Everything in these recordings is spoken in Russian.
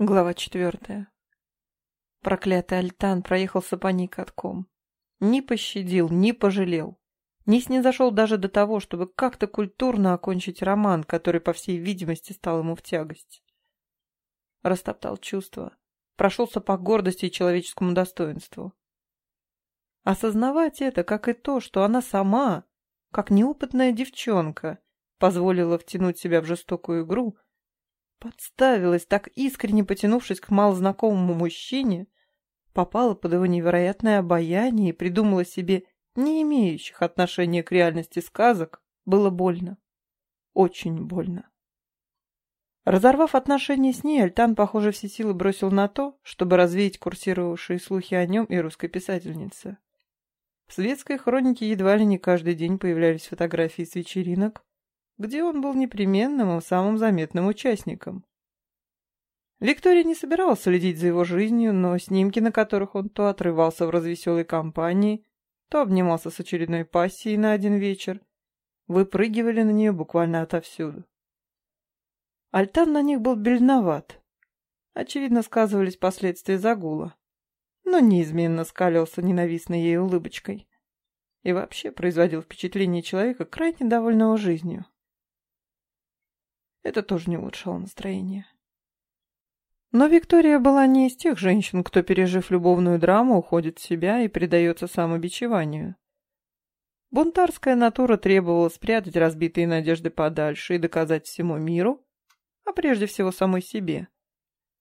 Глава четвертая. Проклятый Альтан проехался по ней катком. Ни пощадил, ни пожалел. Не снизошел даже до того, чтобы как-то культурно окончить роман, который, по всей видимости, стал ему в тягость. Растоптал чувства, прошелся по гордости и человеческому достоинству. Осознавать это, как и то, что она сама, как неопытная девчонка, позволила втянуть себя в жестокую игру, Подставилась, так искренне потянувшись к малознакомому мужчине, попала под его невероятное обаяние и придумала себе не имеющих отношения к реальности сказок, было больно. Очень больно. Разорвав отношения с ней, Альтан, похоже, все силы бросил на то, чтобы развеять курсировавшие слухи о нем и русской писательнице. В светской хронике едва ли не каждый день появлялись фотографии с вечеринок, где он был непременным и самым заметным участником. Виктория не собиралась следить за его жизнью, но снимки, на которых он то отрывался в развеселой компании, то обнимался с очередной пассией на один вечер, выпрыгивали на нее буквально отовсюду. Альтан на них был бельноват. Очевидно, сказывались последствия загула, но неизменно скалился ненавистной ей улыбочкой и вообще производил впечатление человека, крайне довольного жизнью. Это тоже не улучшало настроение. Но Виктория была не из тех женщин, кто, пережив любовную драму, уходит в себя и предается самобичеванию. Бунтарская натура требовала спрятать разбитые надежды подальше и доказать всему миру, а прежде всего самой себе,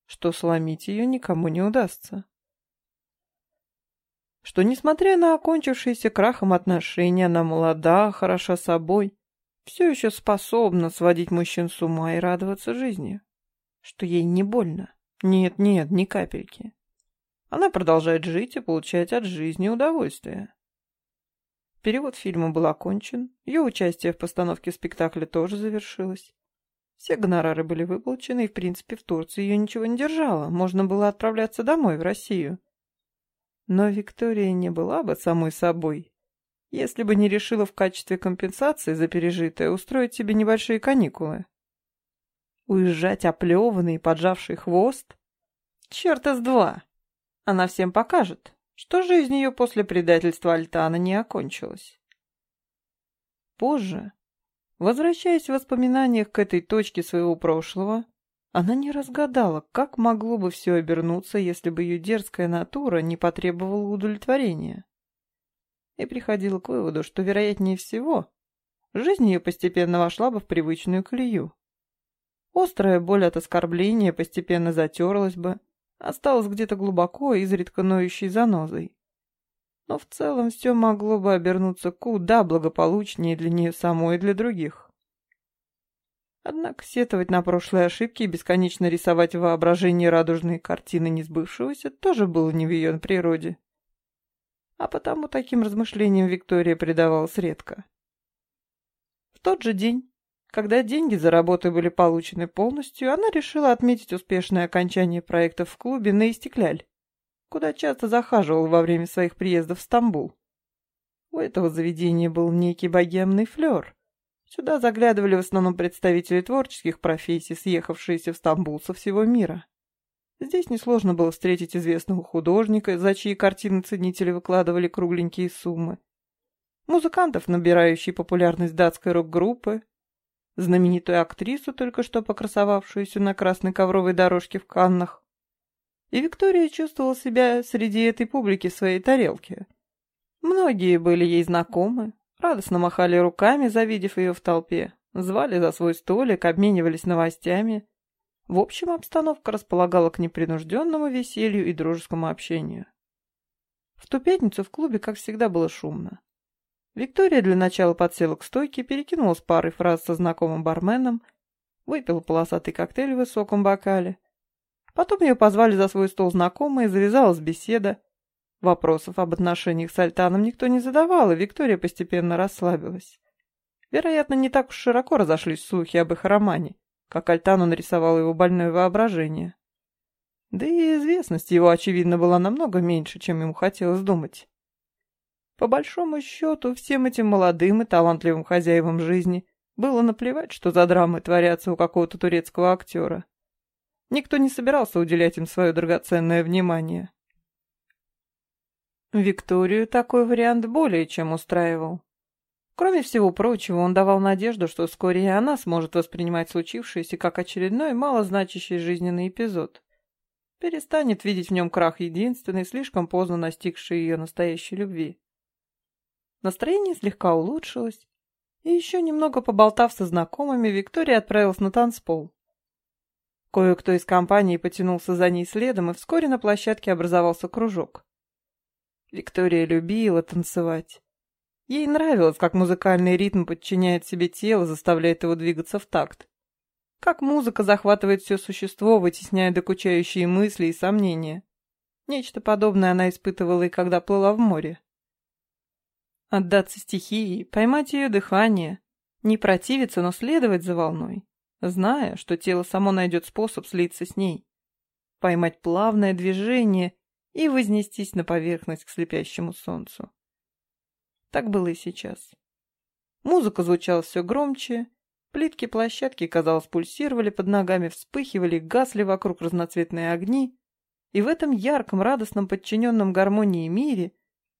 что сломить ее никому не удастся. Что, несмотря на окончившиеся крахом отношения, она молода, хороша собой все еще способна сводить мужчин с ума и радоваться жизни. Что ей не больно. Нет, нет, ни капельки. Она продолжает жить и получать от жизни удовольствие. Перевод фильма был окончен, ее участие в постановке спектакля тоже завершилось. Все гонорары были выплачены, и, в принципе, в Турции ее ничего не держало, можно было отправляться домой, в Россию. Но Виктория не была бы самой собой, если бы не решила в качестве компенсации за пережитое устроить себе небольшие каникулы. Уезжать оплеванный и поджавший хвост? Черта с два! Она всем покажет, что жизнь ее после предательства Альтана не окончилась. Позже, возвращаясь в воспоминаниях к этой точке своего прошлого, она не разгадала, как могло бы все обернуться, если бы ее дерзкая натура не потребовала удовлетворения и приходила к выводу, что, вероятнее всего, жизнь ее постепенно вошла бы в привычную колею. Острая боль от оскорбления постепенно затерлась бы, осталась где-то глубоко, изредка ноющей занозой. Но в целом все могло бы обернуться куда благополучнее для нее самой и для других. Однако сетовать на прошлые ошибки и бесконечно рисовать в воображении радужные картины несбывшегося тоже было не в ее природе а потому таким размышлениям Виктория предавалась редко. В тот же день, когда деньги за работу были получены полностью, она решила отметить успешное окончание проекта в клубе на Истекляль, куда часто захаживал во время своих приездов в Стамбул. У этого заведения был некий богемный флер. Сюда заглядывали в основном представители творческих профессий, съехавшиеся в Стамбул со всего мира. Здесь несложно было встретить известного художника, за чьи картины ценители выкладывали кругленькие суммы, музыкантов, набирающие популярность датской рок-группы, знаменитую актрису, только что покрасовавшуюся на красной ковровой дорожке в Каннах. И Виктория чувствовала себя среди этой публики в своей тарелке. Многие были ей знакомы, радостно махали руками, завидев ее в толпе, звали за свой столик, обменивались новостями, в общем, обстановка располагала к непринужденному веселью и дружескому общению. В ту пятницу в клубе, как всегда, было шумно. Виктория для начала подсела к стойке, перекинулась парой фраз со знакомым барменом, выпила полосатый коктейль в высоком бокале. Потом ее позвали за свой стол знакомые, завязалась беседа. Вопросов об отношениях с Альтаном никто не задавал, и Виктория постепенно расслабилась. Вероятно, не так уж широко разошлись слухи об их романе как Альтану нарисовал его больное воображение. Да и известность его, очевидно, была намного меньше, чем ему хотелось думать. По большому счету, всем этим молодым и талантливым хозяевам жизни было наплевать, что за драмы творятся у какого-то турецкого актера. Никто не собирался уделять им свое драгоценное внимание. Викторию такой вариант более чем устраивал. Кроме всего прочего, он давал надежду, что вскоре и она сможет воспринимать случившееся как очередной малозначащий жизненный эпизод. Перестанет видеть в нем крах единственной, слишком поздно настигшей ее настоящей любви. Настроение слегка улучшилось, и еще немного поболтав со знакомыми, Виктория отправилась на танцпол. Кое-кто из компании потянулся за ней следом, и вскоре на площадке образовался кружок. Виктория любила танцевать. Ей нравилось, как музыкальный ритм подчиняет себе тело, заставляет его двигаться в такт. Как музыка захватывает все существо, вытесняя докучающие мысли и сомнения. Нечто подобное она испытывала и когда плыла в море. Отдаться стихии, поймать ее дыхание, не противиться, но следовать за волной, зная, что тело само найдет способ слиться с ней. Поймать плавное движение и вознестись на поверхность к слепящему солнцу. Так было и сейчас. Музыка звучала все громче, плитки площадки, казалось, пульсировали под ногами, вспыхивали, гасли вокруг разноцветные огни, и в этом ярком, радостном, подчиненном гармонии мире,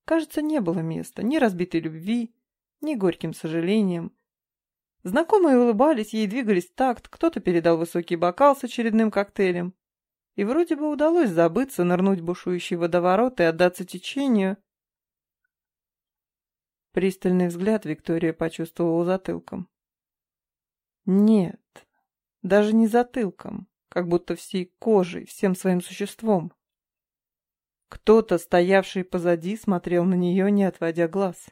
кажется, не было места ни разбитой любви, ни горьким сожалением. Знакомые улыбались, ей двигались такт, кто-то передал высокий бокал с очередным коктейлем. И вроде бы удалось забыться, нырнуть в бушующий водоворот и отдаться течению. Пристальный взгляд Виктория почувствовала затылком. Нет, даже не затылком, как будто всей кожей, всем своим существом. Кто-то, стоявший позади, смотрел на нее, не отводя глаз.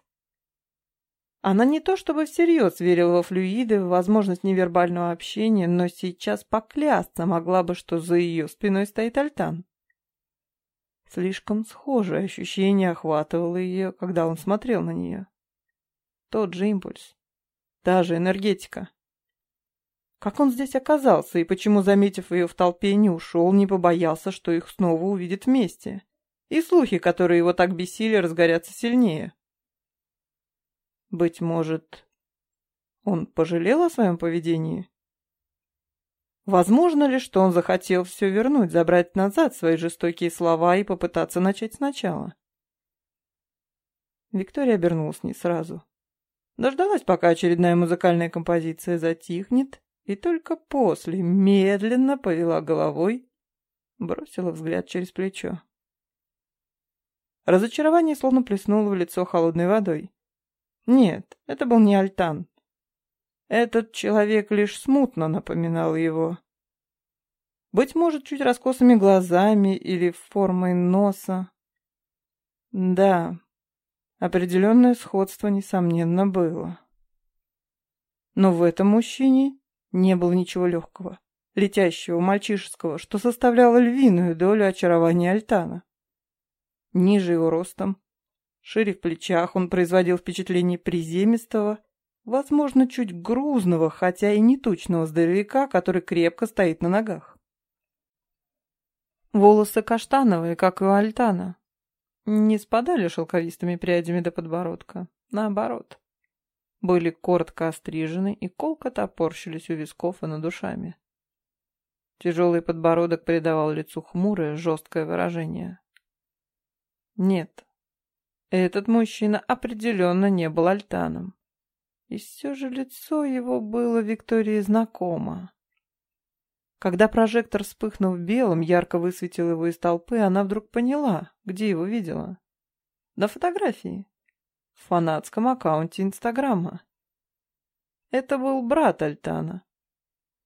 Она не то чтобы всерьез верила во флюиды, в возможность невербального общения, но сейчас поклясться могла бы, что за ее спиной стоит Альтан. Слишком схожее ощущение охватывало ее, когда он смотрел на нее. Тот же импульс. Та же энергетика. Как он здесь оказался и почему, заметив ее в толпе, не ушел, не побоялся, что их снова увидят вместе? И слухи, которые его так бесили, разгорятся сильнее. Быть может, он пожалел о своем поведении? Возможно ли, что он захотел все вернуть, забрать назад свои жестокие слова и попытаться начать сначала? Виктория обернулась не сразу. Дождалась, пока очередная музыкальная композиция затихнет, и только после медленно повела головой, бросила взгляд через плечо. Разочарование словно плеснуло в лицо холодной водой. Нет, это был не Альтан. Этот человек лишь смутно напоминал его. Быть может, чуть раскосыми глазами или формой носа. Да, определенное сходство, несомненно, было. Но в этом мужчине не было ничего легкого, летящего, мальчишеского, что составляло львиную долю очарования Альтана. Ниже его ростом, Шире в плечах он производил впечатление приземистого, возможно, чуть грузного, хотя и не тучного здоровяка, который крепко стоит на ногах. Волосы каштановые, как и у Альтана. Не спадали шелковистыми прядями до подбородка. Наоборот. Были коротко острижены и колко топорщились у висков и над душами. Тяжелый подбородок придавал лицу хмурое, жесткое выражение. Нет, этот мужчина определенно не был Альтаном. И все же лицо его было Виктории знакомо. Когда прожектор, вспыхнув белым, ярко высветил его из толпы, она вдруг поняла, где его видела. На фотографии. В фанатском аккаунте Инстаграма. Это был брат Альтана.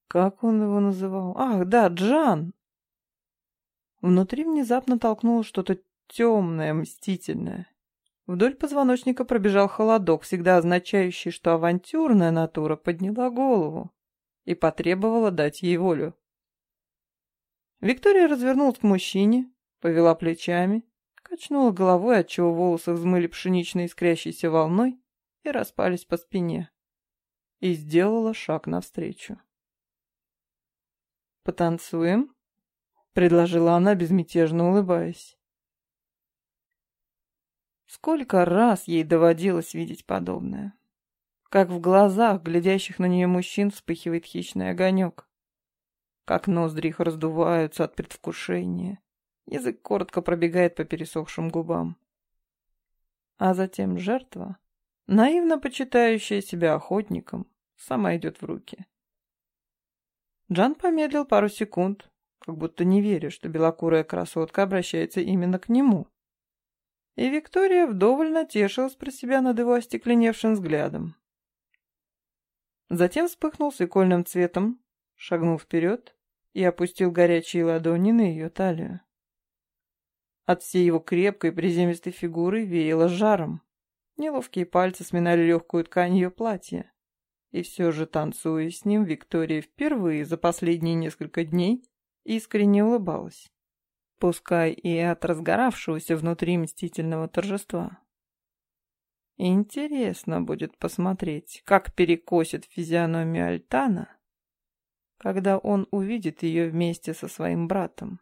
Как он его называл? Ах, да, Джан! Внутри внезапно толкнуло что-то темное, мстительное. Вдоль позвоночника пробежал холодок, всегда означающий, что авантюрная натура подняла голову и потребовала дать ей волю. Виктория развернулась к мужчине, повела плечами, качнула головой, отчего волосы взмыли пшеничной искрящейся волной и распались по спине, и сделала шаг навстречу. «Потанцуем?» — предложила она, безмятежно улыбаясь. Сколько раз ей доводилось видеть подобное. Как в глазах глядящих на нее мужчин вспыхивает хищный огонек. Как ноздри их раздуваются от предвкушения. Язык коротко пробегает по пересохшим губам. А затем жертва, наивно почитающая себя охотником, сама идет в руки. Джан помедлил пару секунд, как будто не веря, что белокурая красотка обращается именно к нему. И Виктория вдоволь натешилась про себя над его остекленевшим взглядом. Затем вспыхнул свекольным цветом, шагнул вперед и опустил горячие ладони на ее талию. От всей его крепкой приземистой фигуры веяло жаром. Неловкие пальцы сминали легкую ткань ее платья. И все же, танцуя с ним, Виктория впервые за последние несколько дней искренне улыбалась. Пускай и от разгоравшегося внутри мстительного торжества. Интересно будет посмотреть, как перекосит физиономию Альтана, когда он увидит ее вместе со своим братом.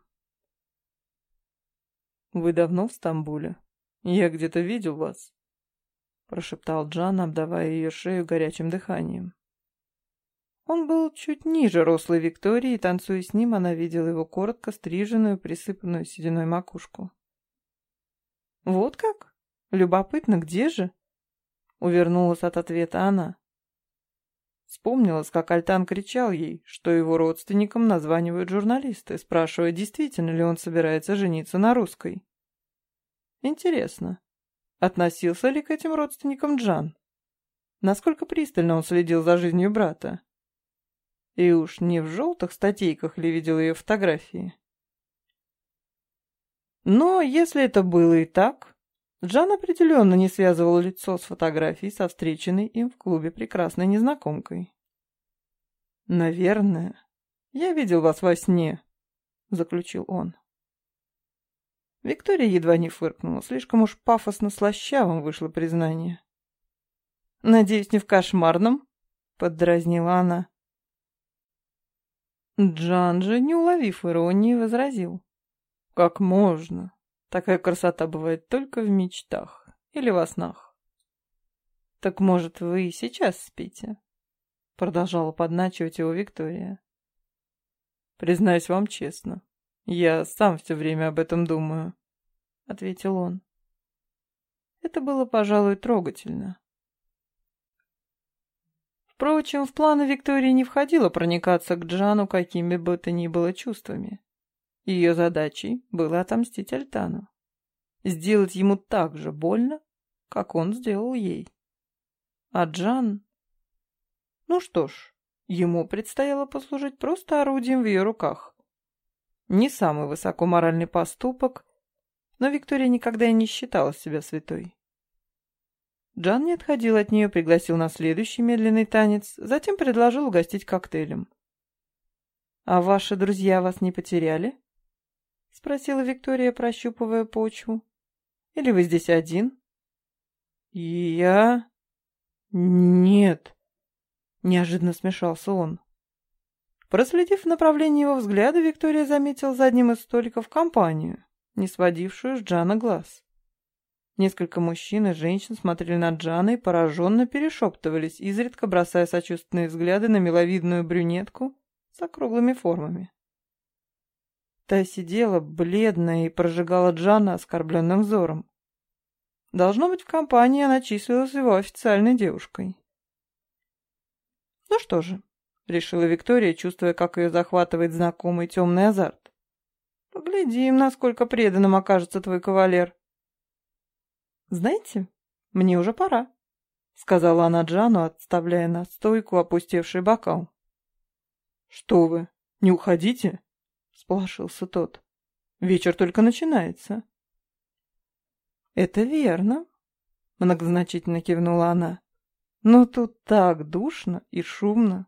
«Вы давно в Стамбуле? Я где-то видел вас», — прошептал Джан, обдавая ее шею горячим дыханием. Он был чуть ниже рослой Виктории, и, танцуя с ним, она видела его коротко стриженную, присыпанную сединой макушку. «Вот как? Любопытно, где же?» — увернулась от ответа она. Вспомнилась, как Альтан кричал ей, что его родственникам названивают журналисты, спрашивая, действительно ли он собирается жениться на русской. Интересно, относился ли к этим родственникам Джан? Насколько пристально он следил за жизнью брата? И уж не в желтых статейках ли видел ее фотографии? Но если это было и так, Джан определенно не связывал лицо с фотографией со встреченной им в клубе прекрасной незнакомкой. «Наверное, я видел вас во сне», — заключил он. Виктория едва не фыркнула, слишком уж пафосно слащавым вышло признание. «Надеюсь, не в кошмарном?» — поддразнила она. Джан же, не уловив иронии, возразил. «Как можно? Такая красота бывает только в мечтах или во снах». «Так, может, вы и сейчас спите?» Продолжала подначивать его Виктория. «Признаюсь вам честно, я сам все время об этом думаю», — ответил он. Это было, пожалуй, трогательно. Впрочем, в планы Виктории не входило проникаться к Джану какими бы то ни было чувствами. Ее задачей было отомстить Альтану. Сделать ему так же больно, как он сделал ей. А Джан... Ну что ж, ему предстояло послужить просто орудием в ее руках. Не самый высокоморальный поступок, но Виктория никогда и не считала себя святой. Джан не отходил от нее, пригласил на следующий медленный танец, затем предложил угостить коктейлем. «А ваши друзья вас не потеряли?» — спросила Виктория, прощупывая почву. «Или вы здесь один?» «Я...» «Нет», — неожиданно смешался он. Проследив в направлении его взгляда, Виктория заметила за одним из столиков компанию, не сводившую с Джана глаз. Несколько мужчин и женщин смотрели на Джана и пораженно перешептывались, изредка бросая сочувственные взгляды на миловидную брюнетку с округлыми формами. Та сидела, бледная, и прожигала Джана оскорбленным взором. Должно быть, в компании она числилась его официальной девушкой. «Ну что же», — решила Виктория, чувствуя, как ее захватывает знакомый темный азарт. «Поглядим, насколько преданным окажется твой кавалер». «Знаете, мне уже пора», — сказала она Джану, отставляя на стойку опустевший бокал. «Что вы, не уходите?» — сполошился тот. «Вечер только начинается». «Это верно», — многозначительно кивнула она. «Но тут так душно и шумно.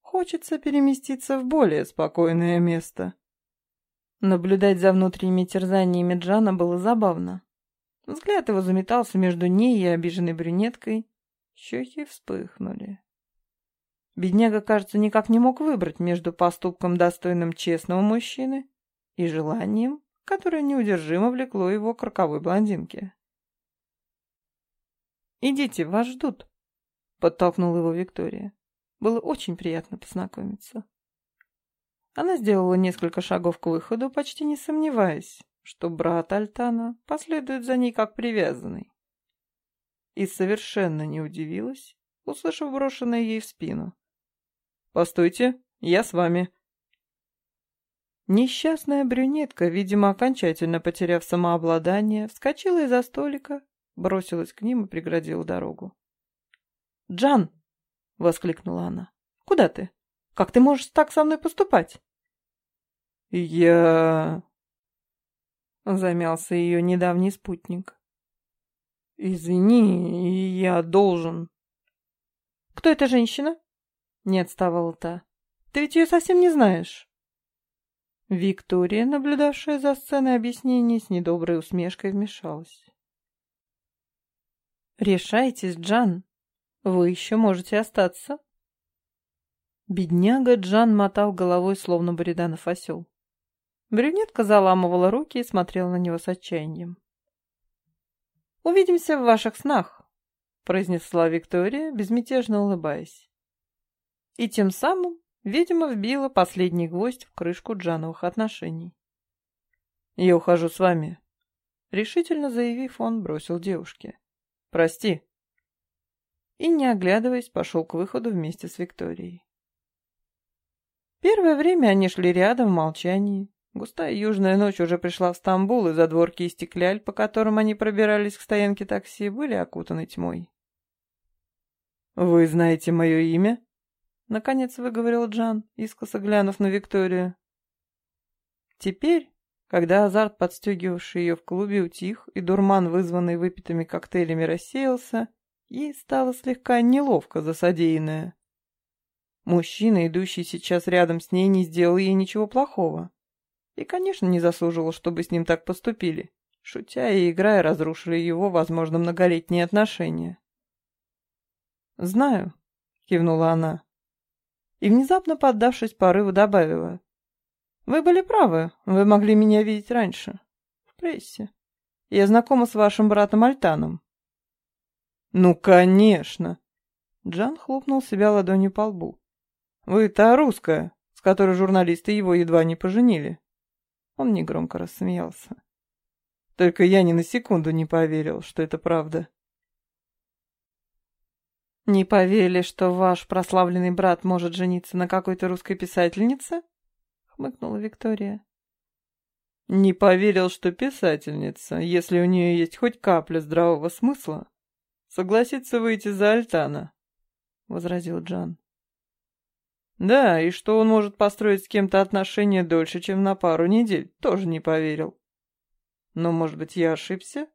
Хочется переместиться в более спокойное место». Наблюдать за внутренними терзаниями Джана было забавно. Взгляд его заметался между ней и обиженной брюнеткой. Щеки вспыхнули. Бедняга, кажется, никак не мог выбрать между поступком, достойным честного мужчины, и желанием, которое неудержимо влекло его к роковой блондинке. «Идите, вас ждут», — подтолкнула его Виктория. Было очень приятно познакомиться. Она сделала несколько шагов к выходу, почти не сомневаясь, что брат Альтана последует за ней как привязанный. И совершенно не удивилась, услышав брошенное ей в спину. «Постойте, я с вами». Несчастная брюнетка, видимо, окончательно потеряв самообладание, вскочила из-за столика, бросилась к ним и преградила дорогу. «Джан!» — воскликнула она. «Куда ты? Как ты можешь так со мной поступать?» «Я...» — замялся ее недавний спутник. «Извини, я должен...» «Кто эта женщина?» — не отставала та. «Ты ведь ее совсем не знаешь». Виктория, наблюдавшая за сценой объяснений, с недоброй усмешкой вмешалась. «Решайтесь, Джан. Вы еще можете остаться». Бедняга Джан мотал головой, словно Бриданов осел. Брюнетка заламывала руки и смотрела на него с отчаянием. «Увидимся в ваших снах», — произнесла Виктория, безмятежно улыбаясь. И тем самым, видимо, вбила последний гвоздь в крышку Джановых отношений. «Я ухожу с вами», — решительно заявив, он бросил девушке. «Прости». И, не оглядываясь, пошел к выходу вместе с Викторией. Первое время они шли рядом в молчании. Густая южная ночь уже пришла в Стамбул, и задворки и стекляль, по которым они пробирались к стоянке такси, были окутаны тьмой. «Вы знаете мое имя?» — наконец выговорил Джан, искоса глянув на Викторию. Теперь, когда азарт, подстегивавший ее в клубе, утих, и дурман, вызванный выпитыми коктейлями, рассеялся, ей стало слегка неловко за содеянное. Мужчина, идущий сейчас рядом с ней, не сделал ей ничего плохого. И, конечно, не заслуживал, чтобы с ним так поступили. Шутя и играя, разрушили его, возможно, многолетние отношения. «Знаю», — кивнула она. И, внезапно поддавшись порыву, добавила. «Вы были правы, вы могли меня видеть раньше. В прессе. Я знакома с вашим братом Альтаном». «Ну, конечно!» Джан хлопнул себя ладонью по лбу. «Вы та русская, с которой журналисты его едва не поженили». Он негромко рассмеялся. «Только я ни на секунду не поверил, что это правда». «Не поверили, что ваш прославленный брат может жениться на какой-то русской писательнице?» — хмыкнула Виктория. «Не поверил, что писательница, если у нее есть хоть капля здравого смысла, согласится выйти за Альтана», — возразил Джан. Да, и что он может построить с кем-то отношения дольше, чем на пару недель, тоже не поверил. Но, может быть, я ошибся?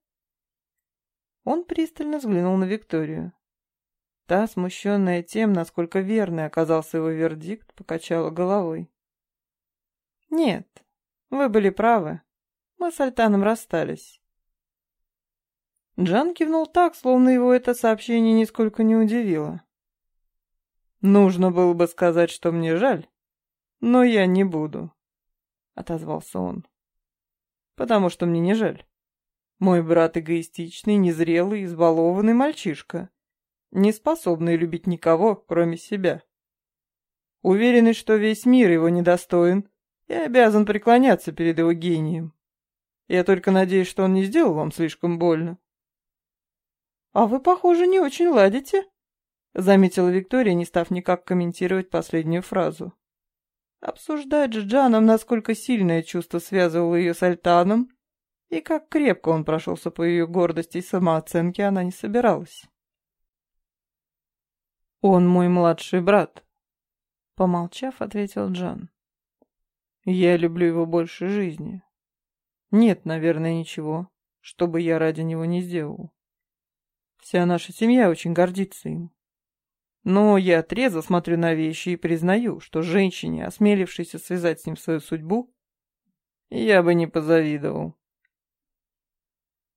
Он пристально взглянул на Викторию. Та, смущенная тем, насколько верный оказался его вердикт, покачала головой. «Нет, вы были правы. Мы с Альтаном расстались». Джан кивнул так, словно его это сообщение нисколько не удивило. «Нужно было бы сказать, что мне жаль, но я не буду», — отозвался он. «Потому что мне не жаль. Мой брат эгоистичный, незрелый, избалованный мальчишка, не способный любить никого, кроме себя. Уверенный, что весь мир его недостоин, и обязан преклоняться перед его гением. Я только надеюсь, что он не сделал вам слишком больно». «А вы, похоже, не очень ладите», — заметила Виктория, не став никак комментировать последнюю фразу. Обсуждать с Джаном, насколько сильное чувство связывало ее с Альтаном, и как крепко он прошелся по ее гордости и самооценке, она не собиралась. «Он мой младший брат», — помолчав, ответил Джан. «Я люблю его больше жизни. Нет, наверное, ничего, что бы я ради него не сделал. Вся наша семья очень гордится им. Но я трезво смотрю на вещи и признаю, что женщине, осмелившейся связать с ним свою судьбу, я бы не позавидовал.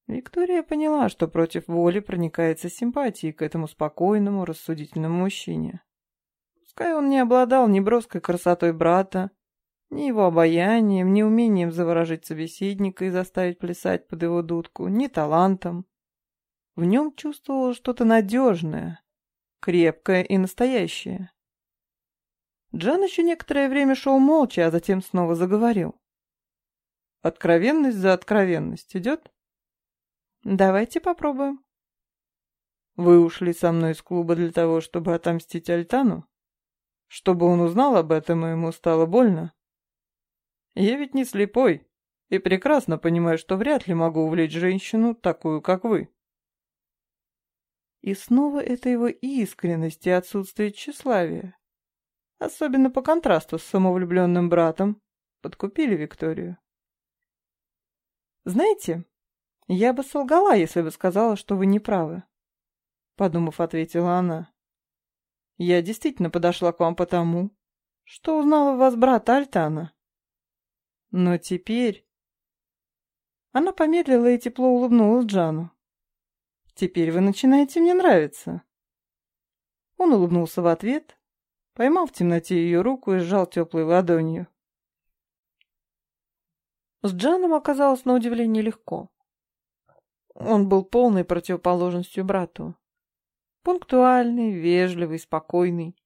Виктория поняла, что против воли проникается симпатией к этому спокойному, рассудительному мужчине. Пускай он не обладал ни броской красотой брата, ни его обаянием, ни умением заворожить собеседника и заставить плясать под его дудку, ни талантом. В нем чувствовала что-то надежное, крепкое и настоящее. Джан еще некоторое время шел молча, а затем снова заговорил. «Откровенность за откровенность идет?» «Давайте попробуем». «Вы ушли со мной из клуба для того, чтобы отомстить Альтану? Чтобы он узнал об этом, и ему стало больно? Я ведь не слепой, и прекрасно понимаю, что вряд ли могу увлечь женщину, такую, как вы». И снова это его искренность и отсутствие тщеславия особенно по контрасту с самовлюбленным братом, подкупили Викторию. «Знаете, я бы солгала, если бы сказала, что вы не правы», — подумав, ответила она. «Я действительно подошла к вам потому, что узнала в вас брата Альтана. Но теперь...» Она помедлила и тепло улыбнулась Джану. «Теперь вы начинаете мне нравиться». Он улыбнулся в ответ, Поймал в темноте ее руку и сжал теплой ладонью. С Джаном оказалось на удивление легко. Он был полной противоположностью брату. Пунктуальный, вежливый, спокойный.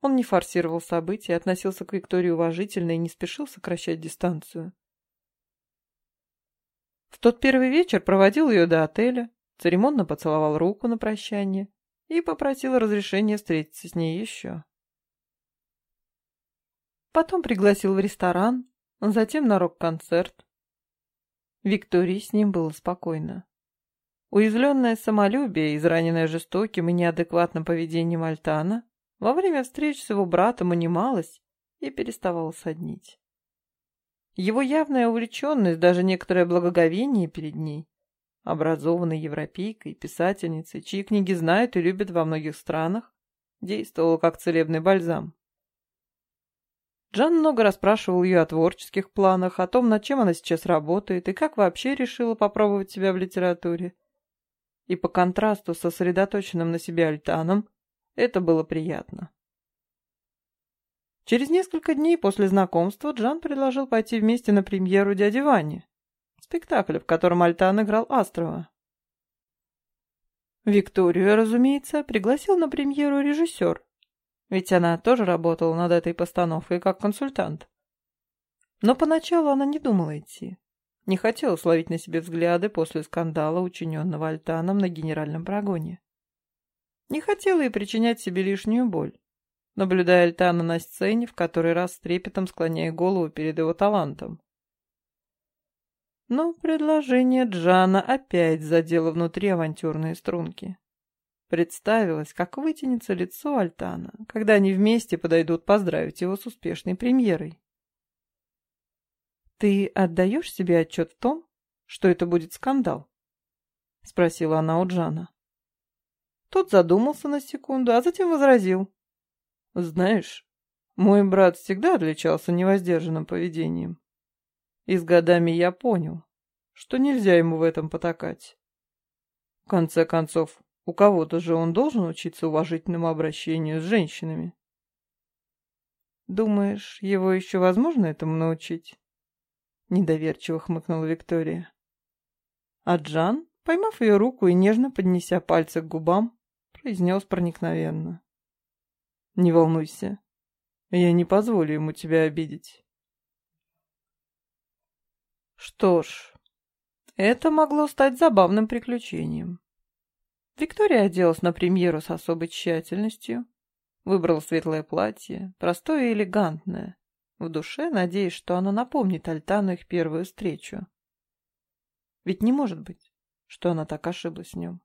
Он не форсировал события, относился к Виктории уважительно и не спешил сокращать дистанцию. В тот первый вечер проводил ее до отеля, церемонно поцеловал руку на прощание и попросил разрешения встретиться с ней еще. Потом пригласил в ресторан, затем на рок-концерт. Виктории с ним было спокойно. Уязвленное самолюбие, израненное жестоким и неадекватным поведением Альтана, во время встреч с его братом унималось и переставало соднить. Его явная увлеченность, даже некоторое благоговение перед ней, образованной европейкой, писательницей, чьи книги знают и любят во многих странах, действовала как целебный бальзам. Джан много расспрашивал ее о творческих планах, о том, над чем она сейчас работает и как вообще решила попробовать себя в литературе. И по контрасту со сосредоточенным на себе Альтаном это было приятно. Через несколько дней после знакомства Джан предложил пойти вместе на премьеру «Дяди Вани», спектакль, в котором Альтан играл Астрова. Викторию, разумеется, пригласил на премьеру режиссер, ведь она тоже работала над этой постановкой как консультант. Но поначалу она не думала идти. Не хотела словить на себе взгляды после скандала, учиненного Альтаном на генеральном прогоне. Не хотела и причинять себе лишнюю боль, наблюдая Альтана на сцене, в который раз с трепетом склоняя голову перед его талантом. Но предложение Джана опять задело внутри авантюрные струнки. Представилось, как вытянется лицо Альтана, когда они вместе подойдут поздравить его с успешной премьерой. «Ты отдаешь себе отчет в том, что это будет скандал?» — спросила она у Джана. Тот задумался на секунду, а затем возразил. «Знаешь, мой брат всегда отличался невоздержанным поведением. И с годами я понял, что нельзя ему в этом потакать. В конце концов, у кого-то же он должен учиться уважительному обращению с женщинами. Думаешь, его еще возможно этому научить? Недоверчиво хмыкнула Виктория. А Джан, поймав ее руку и нежно поднеся пальцы к губам, произнес проникновенно. Не волнуйся, я не позволю ему тебя обидеть. Что ж, это могло стать забавным приключением. Виктория оделась на премьеру с особой тщательностью. Выбрала светлое платье, простое и элегантное, в душе надеясь, что оно напомнит Альтану их первую встречу. Ведь не может быть, что она так ошиблась в нем.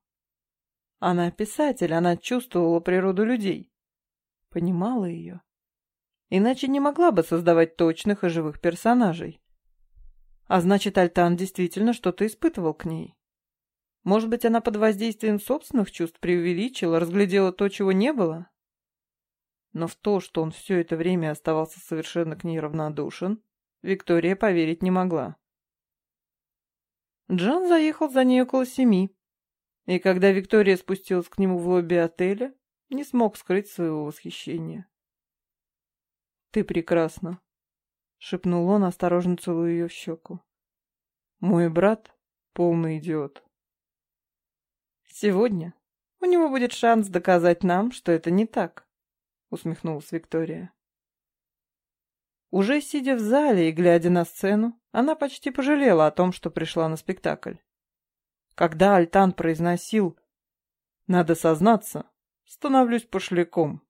Она писатель, она чувствовала природу людей, понимала ее. Иначе не могла бы создавать точных и живых персонажей. А значит, Альтан действительно что-то испытывал к ней. Может быть, она под воздействием собственных чувств преувеличила, разглядела то, чего не было? Но в то, что он все это время оставался совершенно к ней равнодушен, Виктория поверить не могла. Джон заехал за ней около семи, и когда Виктория спустилась к нему в лобби отеля, не смог скрыть своего восхищения. «Ты прекрасна», — шепнул он, осторожно целуя ее в щеку. «Мой брат — полный идиот». Сегодня у него будет шанс доказать нам, что это не так. — усмехнулась Виктория. Уже сидя в зале и глядя на сцену, она почти пожалела о том, что пришла на спектакль. Когда Альтан произносил «Надо сознаться, становлюсь пошляком.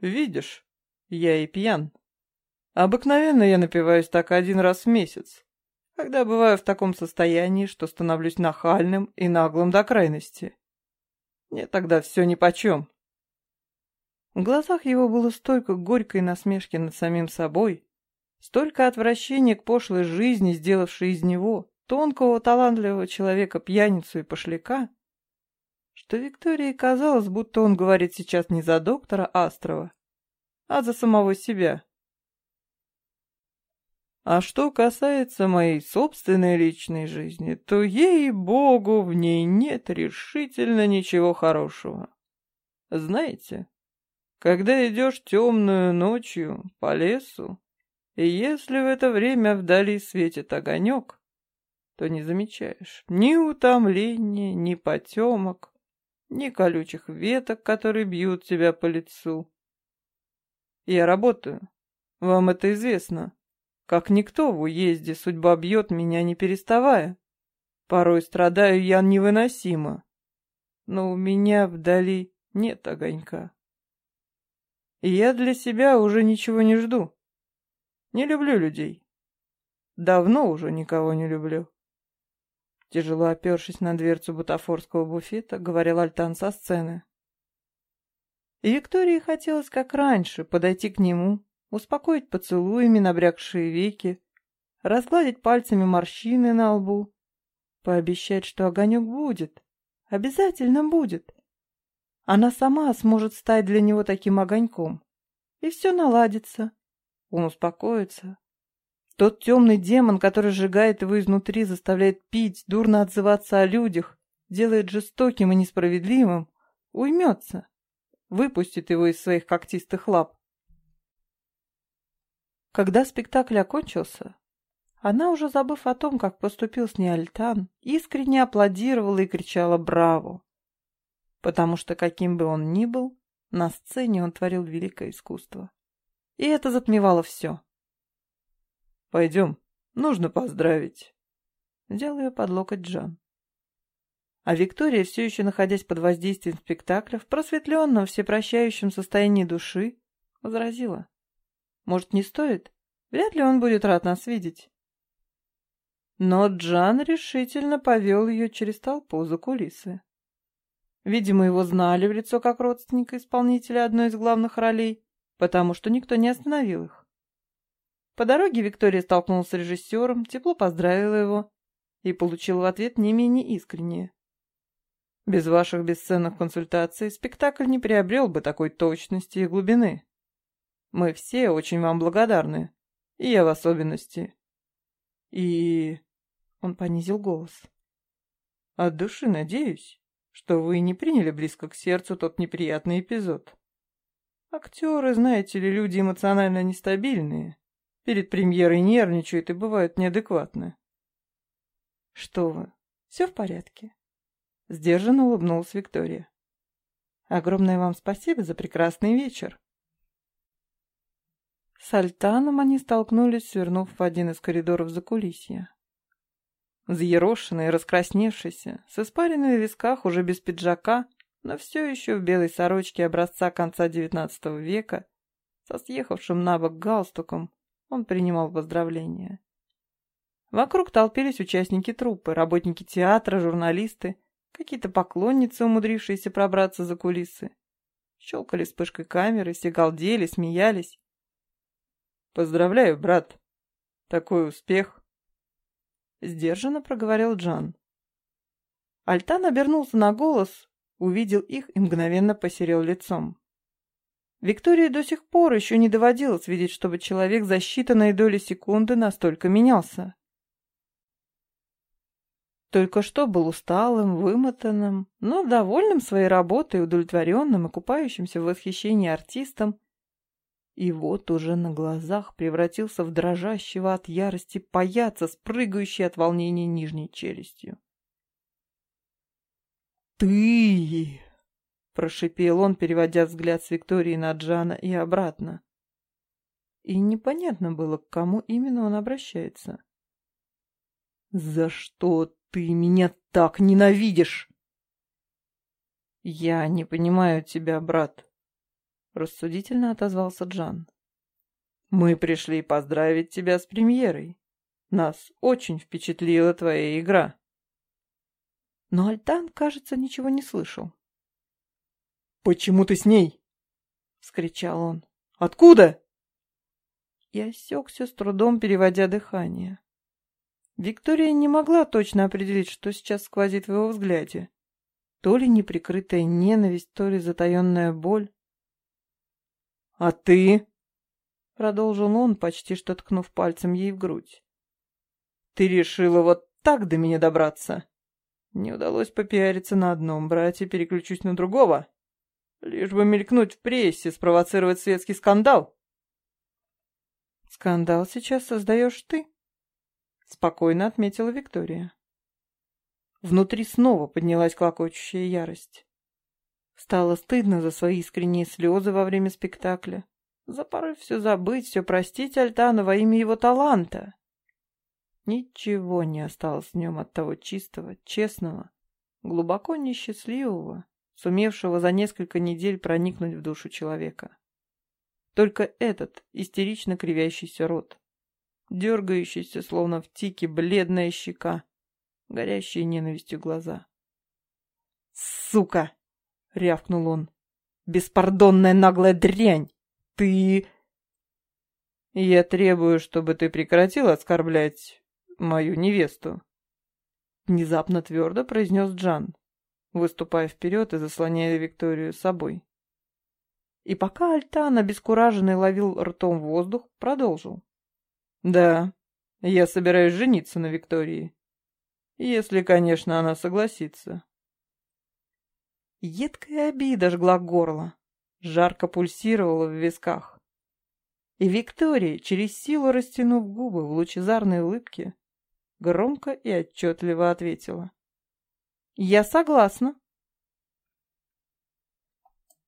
Видишь, я и пьян. Обыкновенно я напиваюсь так один раз в месяц, когда бываю в таком состоянии, что становлюсь нахальным и наглым до крайности. Мне тогда все нипочем». В глазах его было столько горькой насмешки над самим собой, Столько отвращения к пошлой жизни, сделавшей из него, тонкого, талантливого человека, пьяницу и пошляка, что Виктории казалось, будто он говорит сейчас не за доктора Астрова, а за самого себя. А что касается моей собственной личной жизни, то, ей-богу, в ней нет решительно ничего хорошего. Знаете, когда идешь темную ночью по лесу, и если в это время вдали светит огонек, то не замечаешь ни утомления, ни потемок, ни колючих веток, которые бьют тебя по лицу. Я работаю, вам это известно. Как никто в уезде судьба бьет меня не переставая. Порой страдаю я невыносимо, но у меня вдали нет огонька. И я для себя уже ничего не жду. Не люблю людей. Давно уже никого не люблю. Тяжело опершись на дверцу бутафорского буфета, говорил Альтан со сцены. И Виктории хотелось, как раньше, подойти к нему, успокоить поцелуями набрякшие веки, разгладить пальцами морщины на лбу, пообещать, что огонек будет, обязательно будет. Она сама сможет стать для него таким огоньком, и все наладится, он успокоится. Тот темный демон, который сжигает его изнутри, заставляет пить, дурно отзываться о людях, делает жестоким и несправедливым, уймется, выпустит его из своих когтистых лап. Когда спектакль окончился, она, уже забыв о том, как поступил с ней Альтан, искренне аплодировала и кричала «Браво!», потому что, каким бы он ни был, на сцене он творил великое искусство и это затмевало все. «Пойдем, нужно поздравить», — взял ее под локоть Джан. А Виктория, все еще находясь под воздействием спектакля, в просветленном, всепрощающем состоянии души, возразила. «Может, не стоит? Вряд ли он будет рад нас видеть». Но Джан решительно повел ее через толпу за кулисы. Видимо, его знали в лицо как родственника исполнителя одной из главных ролей, потому что никто не остановил их. По дороге Виктория столкнулась с режиссером, тепло поздравила его и получила в ответ не менее искреннее. Без ваших бесценных консультаций спектакль не приобрел бы такой точности и глубины. Мы все очень вам благодарны, и я в особенности. И... Он понизил голос. От души надеюсь, что вы не приняли близко к сердцу тот неприятный эпизод. Актеры, знаете ли, люди эмоционально нестабильные. Перед премьерой нервничают и бывают неадекватны. Что вы, все в порядке? Сдержанно улыбнулась Виктория. Огромное вам спасибо за прекрасный вечер. С Альтаном они столкнулись, свернув в один из коридоров закулисья. Взъерошенный, раскрасневшийся, с испаренной в висках, уже без пиджака, но все еще в белой сорочке образца конца XIX века, со съехавшим на бок галстуком, он принимал поздравления. Вокруг толпились участники труппы, работники театра, журналисты, какие-то поклонницы, умудрившиеся пробраться за кулисы. Щелкали вспышкой камеры, все галдели, смеялись. «Поздравляю, брат! Такой успех!» Сдержанно проговорил Джан. Альтан обернулся на голос, увидел их и мгновенно посерел лицом. Виктории до сих пор еще не доводилось видеть, чтобы человек за считанные доли секунды настолько менялся. Только что был усталым, вымотанным, но довольным своей работой, удовлетворенным и купающимся в восхищении артистом, и вот уже на глазах превратился в дрожащего от ярости паяца с прыгающей от волнения нижней челюстью. «Ты! Прошипел он, переводя взгляд с Виктории на Джана и обратно. И непонятно было, к кому именно он обращается. «За что ты меня так ненавидишь?» «Я не понимаю тебя, брат», — рассудительно отозвался Джан. «Мы пришли поздравить тебя с премьерой. Нас очень впечатлила твоя игра». Но Альтан, кажется, ничего не слышал. «Почему ты с ней?» — вскричал он. «Откуда?» И осекся, с трудом переводя дыхание. Виктория не могла точно определить, что сейчас сквозит в его взгляде. То ли неприкрытая ненависть, то ли затаенная боль. «А ты?» — продолжил он, почти что ткнув пальцем ей в грудь. «Ты решила вот так до меня добраться?» Не удалось попиариться на одном брате, переключусь на другого. Лишь бы мелькнуть в прессе, спровоцировать светский скандал. Скандал сейчас создаешь ты, спокойно отметила Виктория. Внутри снова поднялась клокочущая ярость. Стало стыдно за свои искренние слезы во время спектакля, за порыв все забыть, все простить Альтану во имя его таланта. Ничего не осталось в нем от того чистого, честного, глубоко несчастливого, сумевшего за несколько недель проникнуть в душу человека. Только этот истерично кривящийся рот, дергающийся, словно в тике, бледная щека, горящие ненавистью глаза. «Сука!» — рявкнул он. «Беспардонная наглая дрянь! Ты...» «Я требую, чтобы ты прекратил оскорблять мою невесту. Внезапно твердо произнес Джан, выступая вперед и заслоняя Викторию собой. И пока Альтан, обескураженный, ловил ртом воздух, продолжил. «Да, я собираюсь жениться на Виктории. Если, конечно, она согласится». Едкая обида жгла горло, жарко пульсировала в висках. И Виктория, через силу растянув губы в лучезарной улыбке, громко и отчетливо ответила. «Я согласна».